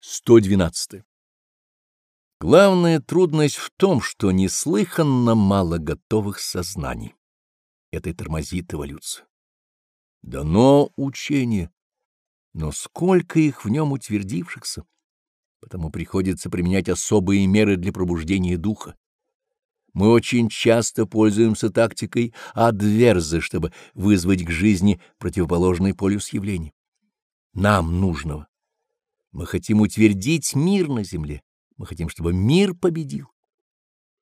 112. Главная трудность в том, что неслыханно мало готовых сознаний. Это и тормозит эволюцию. Дано учение, но сколько их в нем утвердившихся, потому приходится применять особые меры для пробуждения духа. Мы очень часто пользуемся тактикой адверза, чтобы вызвать к жизни противоположный полюс явлений. Нам нужного мы хотим утвердить мир на земле. Мы хотим, чтобы мир победил.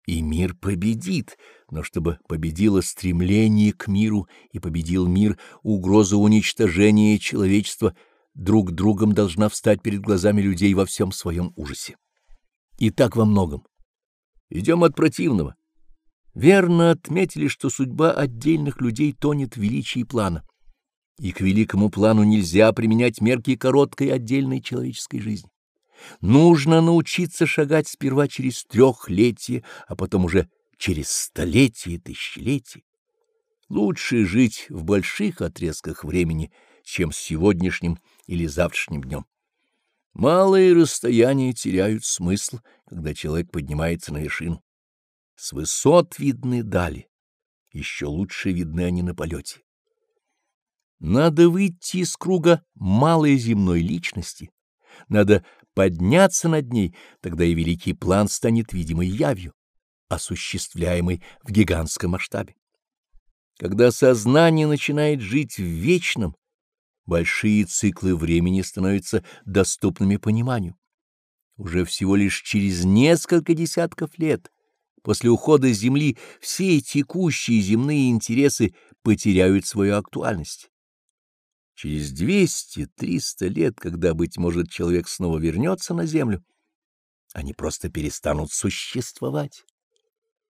И мир победит, но чтобы победило стремление к миру и победил мир, угроза уничтожения человечества друг другом должна встать перед глазами людей во всем своем ужасе. И так во многом. Идем от противного. Верно отметили, что судьба отдельных людей тонет в величии плана и к великому плану нельзя применять мерки короткой отдельной человеческой жизни. Нужно научиться шагать сперва через трехлетие, а потом уже через столетие и тысячелетие. Лучше жить в больших отрезках времени, чем с сегодняшним или завтрашним днем. Малые расстояния теряют смысл, когда человек поднимается на вершину. С высот видны дали, еще лучше видны они на полете. Надо выйти из круга малой земной личности, надо подняться над ней, тогда и великий план станет видимой явью, осуществляемой в гигантском масштабе. Когда сознание начинает жить в вечном, большие циклы времени становятся доступными пониманию. Уже всего лишь через несколько десятков лет после ухода Земли все текущие земные интересы потеряют свою актуальность. Через двести-триста лет, когда, быть может, человек снова вернется на землю, они просто перестанут существовать.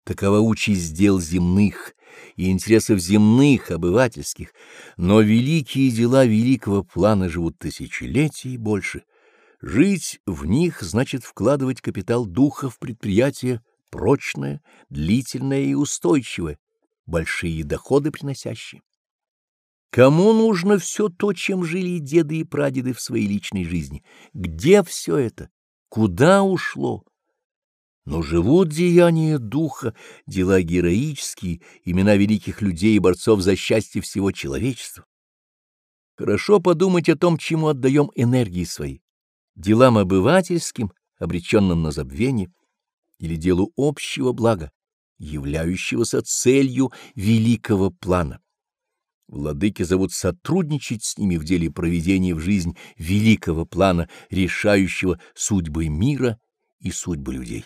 Такова участь дел земных и интересов земных, обывательских, но великие дела великого плана живут тысячелетия и больше. Жить в них значит вкладывать капитал духа в предприятие прочное, длительное и устойчивое, большие доходы приносящие. Кому нужно все то, чем жили деды и прадеды в своей личной жизни? Где все это? Куда ушло? Но живут деяния духа, дела героические, имена великих людей и борцов за счастье всего человечества. Хорошо подумать о том, чему отдаем энергии свои. Делам обывательским, обреченным на забвение, или делу общего блага, являющегося целью великого плана. Владыки зовут сотрудничать с ними в деле проведения в жизнь великого плана, решающего судьбы мира и судьбы людей.